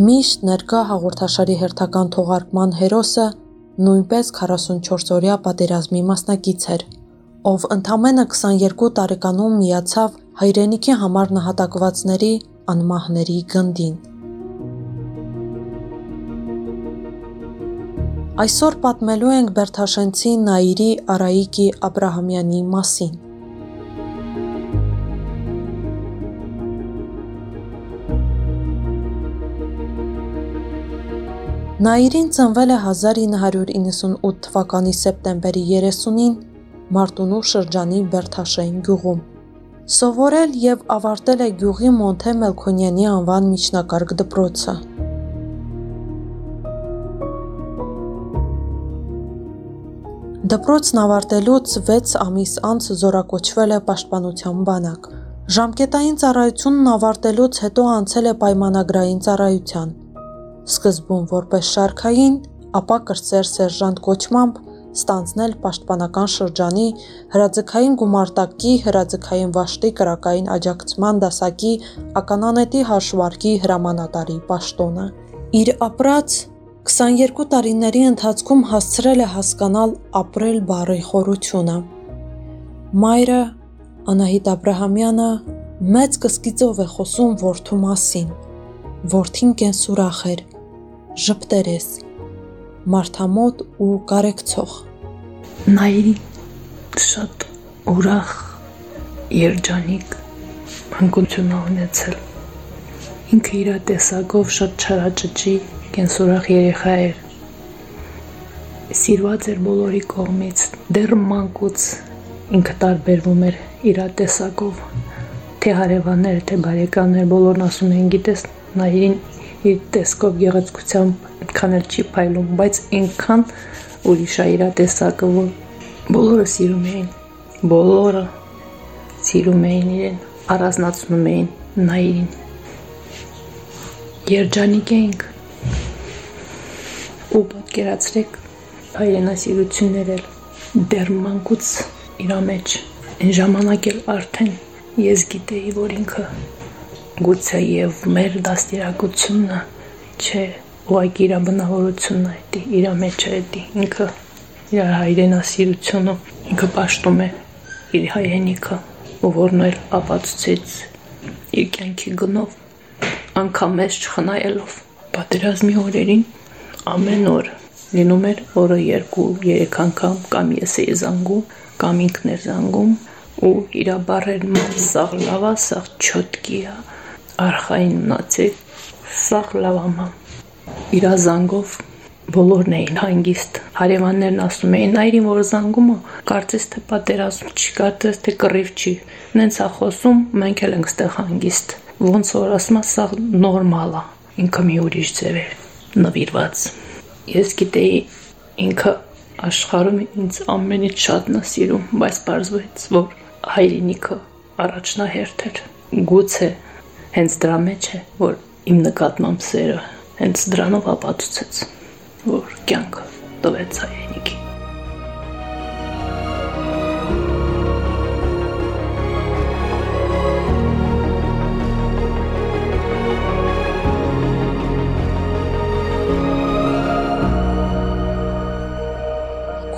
Միշտ ներկա հաղորդաշարի հերթական թողարկման հերոսը նույնպես 44-օրյա պատերազմի մասնակից էր, ով ընդամենը 22 տարեկանում միացավ հայրենիքի համար նահատակվածների անմահների գնդին։ Այսօր պատմելու ենք Բերթաշենցի Նաիրի Արայիկի Աբ รา համյանի մասին։ Նաիրին ծնվել է 1998 թվականի սեպտեմբերի 30-ին Մարտունու շրջանի Բերթաշեն գյուղում։ Սովորել եւ ավարտել է գյուղի Մոնթե Մելքոնյանի անվան միջնակարգ դպրոցը։ Դպրոցն ավարտելուց 6 ամիս անց զորակոչվել է պաշտպանության բանակ։ Ժամկետային ծառայությունն ավարտելուց հետո անցել է պայմանագրային ծառայության սկզբում որպես շարքային, ապա կրտսեր սերժանտ կոչմամբ ստանձնել պաշտպանական շրջանի հրաձգային գումարտակի հրաձգային վաշտի կրակային աջակցման դասակի ականանետի հաշվարկի հրամանատարի պաշտոնը։ Իր ապրած 22 տարիների ընթացքում հասցրել է հասկանալ ապրել բառի խորությունը։ Մայրը Անահիտ Աբ รา համյանը մեծ կսկիծով է խոսում որդու մասին։ Որդին կենսուրախ էր, ժպտեր ես, մարդամոտ ու կարեկցող։ Նայրի շատ ուրախ երջանիկ մանկություն ունեցել։ Ինքը իր տեսակով շատ չարաճճի կենսուրախ երեխա էր։ Սիրված էր բոլորի կողմից, դեռ մանկուց ինքը տարբերվում էր իր տեսակով։ Թե հարևաններ, թե բարեկամներ բոլորն ասում են, գիտես, Նայրին իր տեսքով գեղեցկությամբ այդքան էլ չի փայլում, բայց այնքան ուրիշ է իր տեսակը, որ բոլորը սիրում էին, բոլորը սիրում էին իրեն, առանձնացնում էին նային։ Երջանիկ էինք ու պատկերացրեք հայրենասիրություններ էլ դեռ մանկուց իր մեջ այն ժամանակ էլ արդեն ես գիտեի, որ ինքը գուցե եւ մեր դաստիարակությունը չէ, ուղղակի իր բնավորությունն է դի, իր մեջ է դի, ինքը իր հայրենասիրությունը ինքը պաշտում է իր հայրենիքը, որն էլ ապացուցեց իր կյանքի գնով, անգամ մեզ չխնայելով պատերազմի օրերին ամեն օր լինում էր օրը 2-3 անգամ կամ ես էի զանգում, կամ ինքն էր զանգում ու իր բարերն սաղ լավա, սաղ չոտկիա, արխային մնացել, սաղ լավամա։ Իրա զանգով բոլորն էին հանգիստ։ Հարևաններն ասում էին, այրին որ զանգումը, կարծես թե պատերազմ չի, կարծես թե կռիվ չի։ Նենց է խոսում, մենք էլ ենք ստեղ հանգիստ։ Ոնց որ ասում սա նորմալ է։ Ինքը մի ուրիշ ձև է նվիրված։ Ես գիտեի ինքը աշխարհում ինձ ամենից շատն է սիրում, բայց բարձվեց, որ հայրենիքը առաջնահերթ էր։ Գուցե հենց դրա մեջ է, որ իմ նկատմամբ սերը հենց դրանով ապացուցեց, որ կյանքը տվեց հայրենիքի։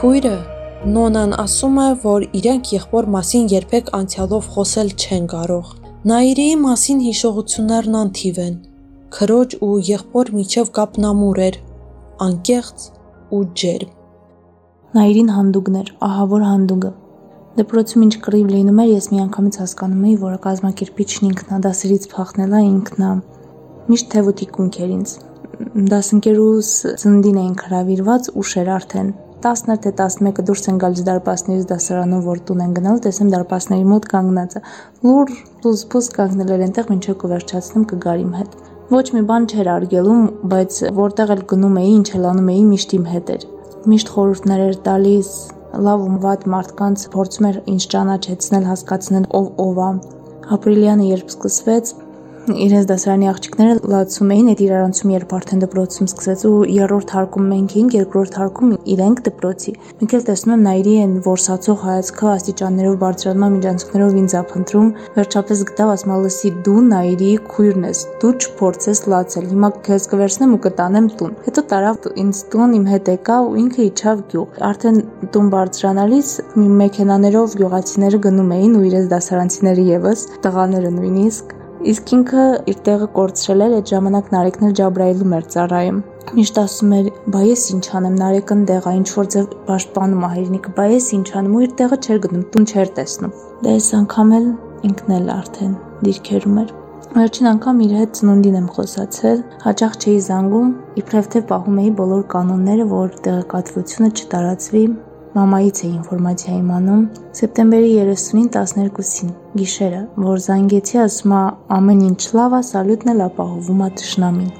Քույրը Նոնան ասում է, որ իրենք եղբոր մասին երբեք անցյալով խոսել չեն կարող Նաիրիի մասին հիշողություններն անթիվ են։ Քրոջ ու եղբոր միջև կապն ամուր էր, անկեղծ ու ջերմ։ Նաիրին հանդուգն էր, ահավոր հանդուգը։ Դպրոցում ինչ կռիվ լինում էր, ես միանգամից հասկանում էի, որ կազմակերպիչն ինքն է, դասերից փախնել է ինքն է։ Միշտ թևոտիկունք էր ինձ։ Դասընկերուս ծնդին էին հravirված ուշ էր արդեն։ 10-ը թե 11-ը դուրս են գալիս դարպասներից դասարանով, որ տուն են գնալ, տեսեմ դարպասների մոտ կանգնած է։ Լուր լուզբուզ կանգնել էր այնտեղ, մինչև կվերջացնեմ կգար իմ հետ։ Ոչ մի բան չէր արգելում, բայց որտեղ էլ գնում էի, ինչ էլ անում էի, միշտ իմ հետ էր։ Միշտ խորհուրդներ էր տալիս, լավ ու վատ մարդկանց փորձում էր ինձ ճանաչեցնել, հասկացնել ով ով է։ Ապրիլյանը երբ սկսվեց, իրենց դասարանի աղջիկները լացում էին այդ իրարանցում, երբ արդեն դպրոցում սկսեց ու երրորդ հարկում մենք էինք, երկրորդ հարկում իրենք դպրոցի։ Մենք էլ տեսնում եմ Նայիրի այն որսացող հայացքը աստիճաններով բարձրացման միջանցքներով ինձ ափնտրում, վերջապես գտավ ասма լսի դու Նայիրի քույրն ես, դու չփորձես լացել։ Հիմա քեզ կվերցնեմ ու կտանեմ տուն։ Հետո տարավ ինձ տուն, իմ հետ եկավ ու ինքը իջավ գյուղ։ Արդեն տուն բարձրանալիս մի մեքենաներով գյուղացիները գնում էին ու իրենց դասարանցիները եւս, տղաները նույնիսկ Իսկ ինքը իր տեղը կորցրել էր, այդ ժամանակ Նարեկն Ջաբրայելում էր ծառայում։ Միշտ ասում էր՝ «Բա ես ինչ անեմ, Նարեկն դեղ է, ինչ որ ձև պաշտպանում է հայրենիքը, բա ես ինչ անեմ» ու իր տեղը չէր գտնում, տուն չէր տեսնում։ Դա այս անգամ էլ ինքն էլ արդեն դիրքերում էր։ Վերջին անգամ իր հետ ծնունդին եմ խոսացել, հաճախ չէի զանգում, իբրև թե պահում էի բոլոր կանոնները, որ տեղեկատվությունը չտարածվի Մամայից է ինֆորմացիա իմանում։ Սեպտեմբերի 30-ին 12-ին գիշերը, որ զանգեցի, ասում է ամեն ինչ լավ է, սալյուտն էլ ապահովում է ճշնամին։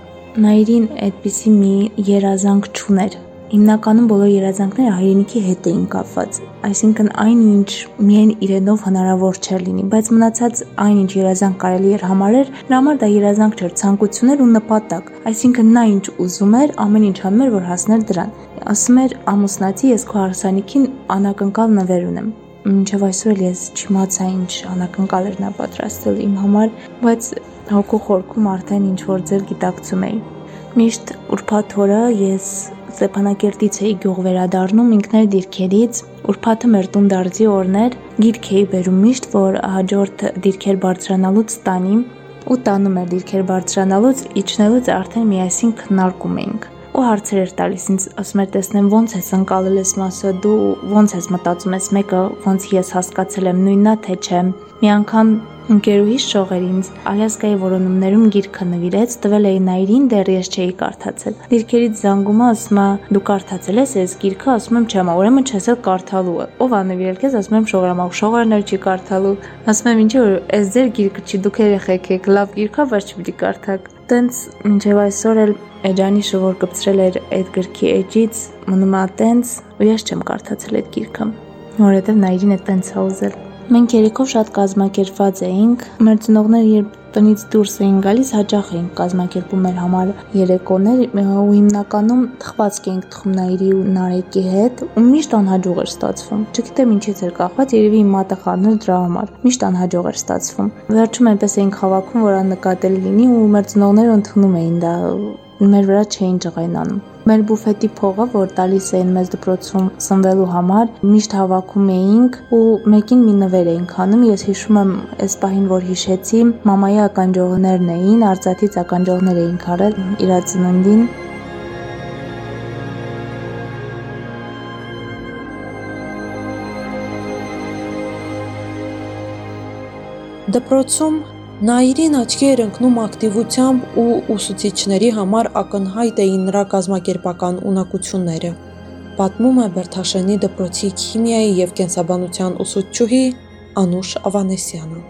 Նայրին այդպիսի մի երազանք չուներ։ Հիմնականում բոլոր երազանքները հայրենիքի հետ էին կապված, այսինքն այնինչ միայն իրենով հնարավոր չէր լինի, բայց մնացած այնինչ երազանք կարելի էր համարել, նրա համար դա երազանք չէր, ցանկություններ ու նպատակ, այսինքն նա ինչ ուզում էր, ամեն ինչ անում էր, որ հասներ դրան ասում էր ամուսնացի ես քո հարսանիքին անակնկալ նվեր ունեմ մինչև այսօր էլ ես չիմացա ինչ անակնկալ էր նա պատրաստել իմ համար բայց հոգու խորքում արդեն ինչ որ ձև գիտակցում էի միշտ ուրբաթ օրը ես Ստեփանակերտից էի գյուղ վերադառնում ինքներ դիրքերից ուրբաթը մեր տուն դարձի օրներ գիրք էի բերում միշտ որ հաջորդ դիրքեր բարձրանալուց տանիմ ու տանում էր դիրքեր բարձրանալուց իջնելուց արդեն միասին քննարկում էինք ու հարցեր էր տալիս ինձ, ասում էր տեսնեմ ո՞նց ես ընկալել ես մասը, դու ո՞նց ես մտածում ես մեկը, ո՞նց ես հասկացել եմ նույննա թե չէ։ Մի անգամ ընկերուհիս շողեր ինձ Ալյասկայի որոնումներում գիրքը նվիրեց, տվել էի Նայրին, դեռ ես չէի կարդացել։ Դիրքերից զանգումը ասում է՝ դու կարդացել ես այս գիրքը, ասում եմ չեմ, ուրեմն չես էլ կարդալու։ Ով ա նվիրել քեզ, ասում եմ շողրամա, շողարն էլ չի կարդալու։ Ասում եմ ինչի որ այս ձեր գիրքը չի, դուք երեխեք եք, լավ գիրք է, բայց չպիտի կարդաք։ Տենց մինչև այսօր էլ Էջանիշը, որ կպցրել էր այդ գրքի էջից, մնում է տենց, ու ես չեմ կարդացել այդ գիրքը, որովհետև Նայրին է տենց է ուզել։ Մենք երեքով շատ կազմակերպված էինք։ Մեր ծնողները երբ տնից դուրս էին գալիս, հաճախ էինք կազմակերպում մեր համար երեկոներ ու հիմնականում թխվածք էինք թխում Նայիրի ու Նարեկի հետ ու միշտ անհաջող էր ստացվում։ Չգիտեմ ինչից էր կախված, երևի իմ մատը խառնել դրա համար։ Միշտ անհաջող էր ստացվում։ Վերջում այնպես էինք հավաքում, որ աննկատելի լինի ու մեր ծնողները ընդունում էին դա մեր վրա չէին ջղայնանում։ Մեր բուֆետի փողը, որ տալիս էին մեզ դպրոցում սնվելու համար, միշտ հավաքում էինք ու մեկին մի նվեր էինք անում։ Ես հիշում եմ այս պահին, որ հիշեցի, մամայի ականջողներն էին, արծաթից ականջողներ էինք արել իր ծննդին։ Դպրոցում Նայիրին աչքի էր ընկնում ակտիվությամբ ու ուսուցիչների համար ակնհայտ էին նրա կազմակերպական ունակությունները։ Պատմում է Բերթաշենի դպրոցի քիմիայի եւ կենսաբանության ուսուցչուհի Անուշ Ավանեսյանը։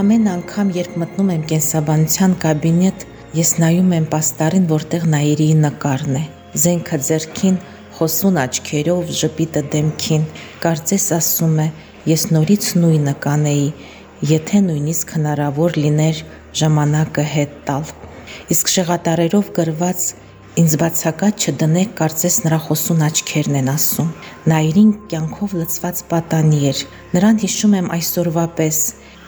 Ամեն անգամ, երբ մտնում եմ կենսաբանության կաբինետ, ես նայում եմ պաստարին, որտեղ Նայիրի նկարն է։ Զենքը ձեռքին, խոսուն աչքերով, ժպիտը դեմքին, կարծես ասում է, ես նորից նույնը կանեի, եթե նույնիսկ հնարավոր լիներ ժամանակը հետ տալ։ Իսկ շեղատարերով գրված ինձ բացակայ չդնեք, կարծես նրա խոսուն աչքերն են ասում։ Նայրին կյանքով լցված պատանի էր։ Նրան հիշում եմ այսօրվա պես,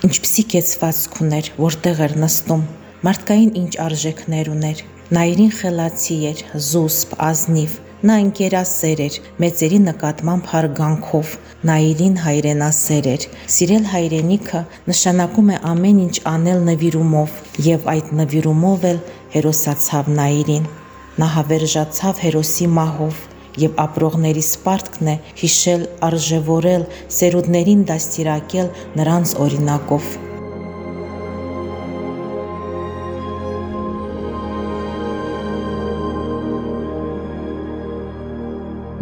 ինչպիսի կեցվածք ուներ, որտեղ էր նստում, մարդկային ինչ արժեքներ ուներ։ Նայրին խելացի էր, զուսպ, ազնիվ, Նա ընկերասեր էր, մեծերի նկատմամբ հարգանքով, Նայիրին հայրենասեր էր։ Սիրել հայրենիքը նշանակում է ամեն ինչ անել նվիրումով, եւ այդ նվիրումով էլ հերոսացավ Նայիրին։ Նա հավերժացավ հերոսի մահով, եւ ապրողների սպարտքն է հիշել, արժևորել, սերունդներին դաստիարակել նրանց օրինակով։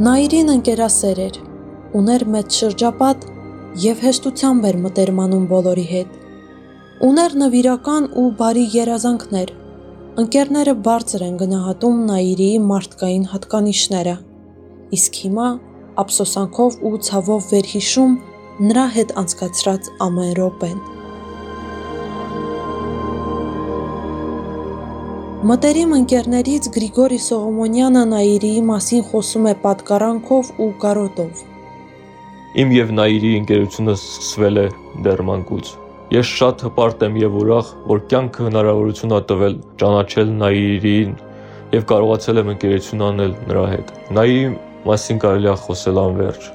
Նայիրին ընկերասեր էր, ուներ մեծ շրջապատ եւ հեշտությամբ էր մտերմանում բոլորի հետ։ Ուներ նվիրական ու բարի երազանքներ, Ընկերները բարձր են գնահատում Նաիրիի մարդկային հատկանիշները, իսկ հիմա ափսոսանքով ու ցավով վերհիշում նրա հետ անցկացրած ամեն րոպեն։ Մտերիմ ընկերներից Գրիգորի Սողոմոնյանը Նաիրիի մասին խոսում է պատկարանքով ու կարոտով։ Իմ եւ Նաիրի ընկերությունը սկսվել է դեռ մանկուց։ Ես շատ հպարտ եմ եւ ուրախ, որ կյանքը հնարավորություն ա տվել ճանաչել Նաիրին եւ կարողացել եմ ընկերություն անել նրա հետ։ Նաիրի մասին կարելի է խոսել անverջ։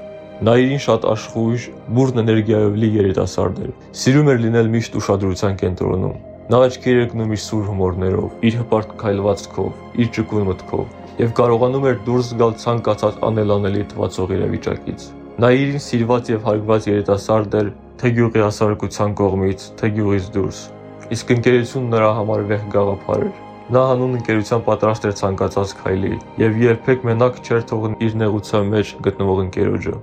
Նաիրին շատ աշխույժ, բուրն էներգիայով լի երիտասարդ էր։ Սիրում էր լինել միշտ ուշադրության կենտրոնում։ Նա աչքեր էր գնում իր սուր հումորներով, իր հպարտ քայլվածքով, իր ճկուն մտքով եւ կարողանում էր դուրս գալ ցանկացած անելանելի թվացող իրավիճակից։ Նաիրին սիրված եւ հարգված երիտասարդ էր, թե գյուղի հասարակության կողմից, թե գյուղից դուրս։ Իսկ ընկերությունն նրա համար վեհ գաղափար էր։ Նա հանուն ընկերության պատրաստ էր ցանկացած քայլի եւ երբեք մենակ չէր թողն իր նեղության մեջ գտնվող ընկերոջը։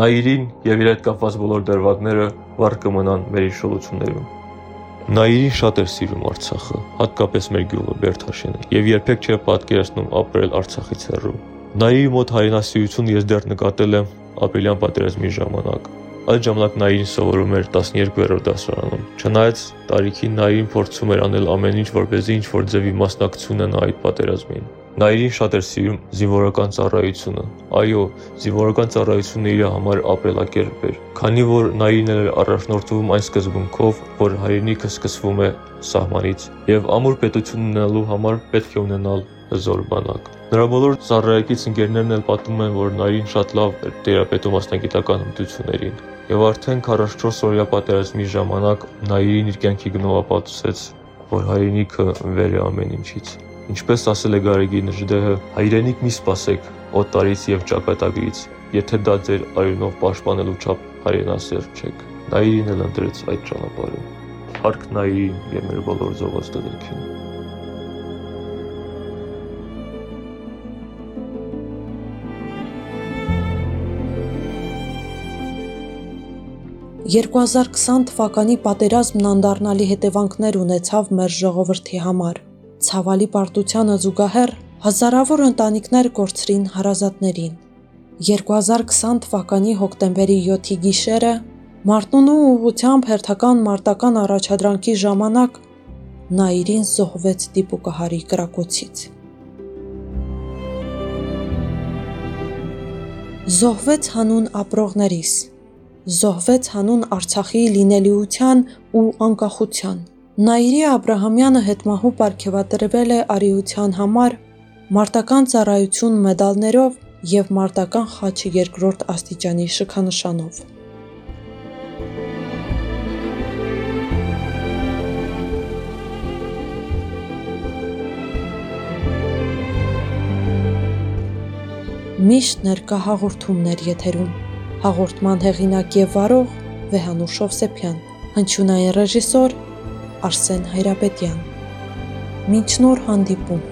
Նաիրին եւ իր հետ կապված բոլոր դերվատները վառ կմնան մեր հիշողություններում։ Նաիրին շատ էր սիրում Արցախը, հատկապես մեր գյուղը Բերթաշենը, եւ երբեք չէր պատկերացնում ապրել Արցախից հեռու։ Նաիրի մոտ հայրենասիրություն ես դեռ նկատել եմ ապրիլյան պատերազմի ժամանակ։ Այդ ժամանակ Նաիրին սովորում էր 12-րդ դասարանում։ Չնայած տարիքին Նաիրին փորձում էր անել ամեն ինչ, որպեսզի ինչ-որ ձևի մասնակցություն ունենա այդ պատերազմին։ Նաիրին շատ էր սիրում զինվորական ծառայությունը։ Այո, զինվորական ծառայությունը իր համար ապրելակերպ էր, քանի որ Նաիրին էր առաջնորդվում այն սկզբունքով, որ հայրենիքը սկսվում է սահմանից, եւ ամուր պետություն ունենալու համար պետք է ունենալ հզոր բանակ։ Նրա բոլոր ծառայեկից ընկերներն էլ պատմում են, որ Նարին շատ լավ էր տերապետում մասնագիտական հմտություններին եւ արդեն 44 օրյա պատերազմի ժամանակ Նաիրին իր կյանքի գնով ապացուցեց, որ հայրենիքը վեր է ամեն ինչից։ Ինչպես ասել է Գարեգի Նժդեհը, հայրենիք մի սպասեք օտարից եւ ճակատագրից, եթե դա ձեր արյունով պաշտպանելու չափ հայրենասեր չեք։ Նա իրեն էլ ընտրեց այդ ճանապարհը։ Փառք նա իրին եւ մեր բոլոր զողած դերքին։ Երկու 2020 թվականի պատերազմն անդառնալի հետևանքներ ունեցավ մեր ժողովրդի համար։ Ցավալի պարտությանը զուգահեռ հազարավոր ընտանիքներ կորցրին հարազատներին։ 2020 թվականի հոկտեմբերի 7-ի գիշերը Մարտունու ուղությամբ հերթական մարտական առաջադրանքի ժամանակ Նաիրին զոհվեց դիպուկահարի կրակոցից։ Զոհվեց հանուն ապրողներիս զոհվեց հանուն Արցախի լինելիության ու անկախության։ Նաիրի Աբ รา համյանը հետմահու ապարգևատրվել է արիության համար մարտական ծառայություն մեդալներով եւ մարտական խաչի երկրորդ աստիճանի շքանշանով։ Միշտ ներկա հաղորդումներ եթերում Հաղորդման հեղինակ եւ վարող Վեհանուր Շովսեփյան, հնչյունային ռեժիսոր Արսեն Հայրապետյան։ Մինչ նոր հանդիպում